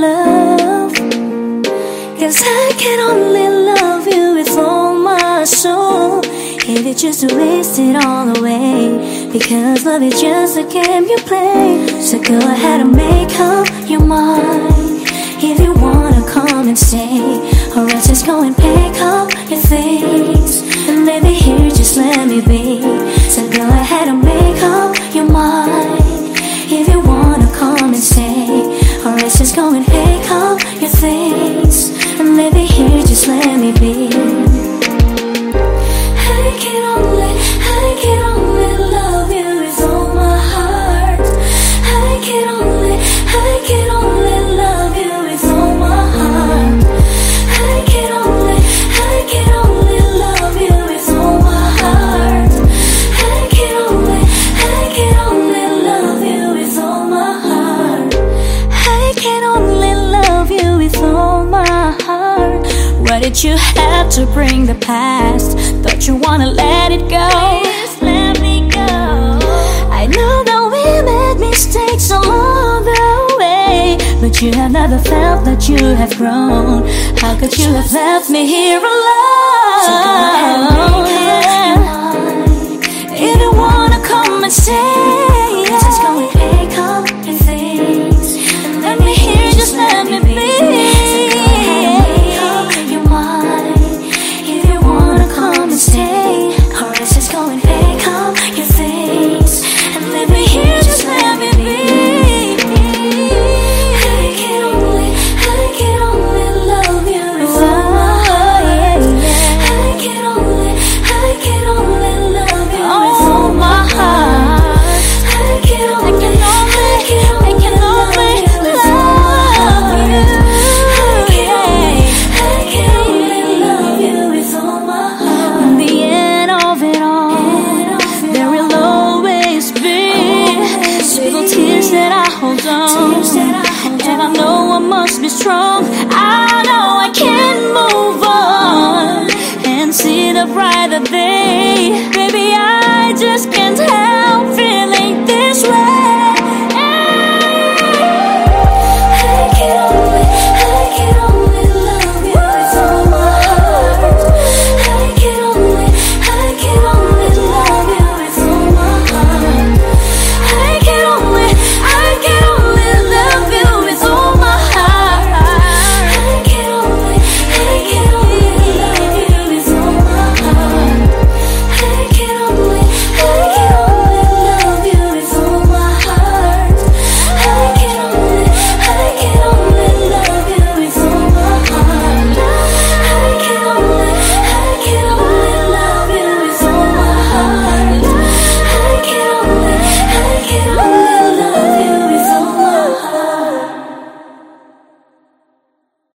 love. Cause I can only love you with all my soul. If you choose to waste it all away. Because love is just a game you play. So go ahead and make up your mind. If you wanna come and stay, or else just go and pick up your things. And baby, here, just let me be. So go ahead and make up Did you have to bring the past? Don't you wanna let it go? Please let me go. I know that we made mistakes along the way, but you have never felt that you have grown. How could you have left me here alone? If you wanna come and stay,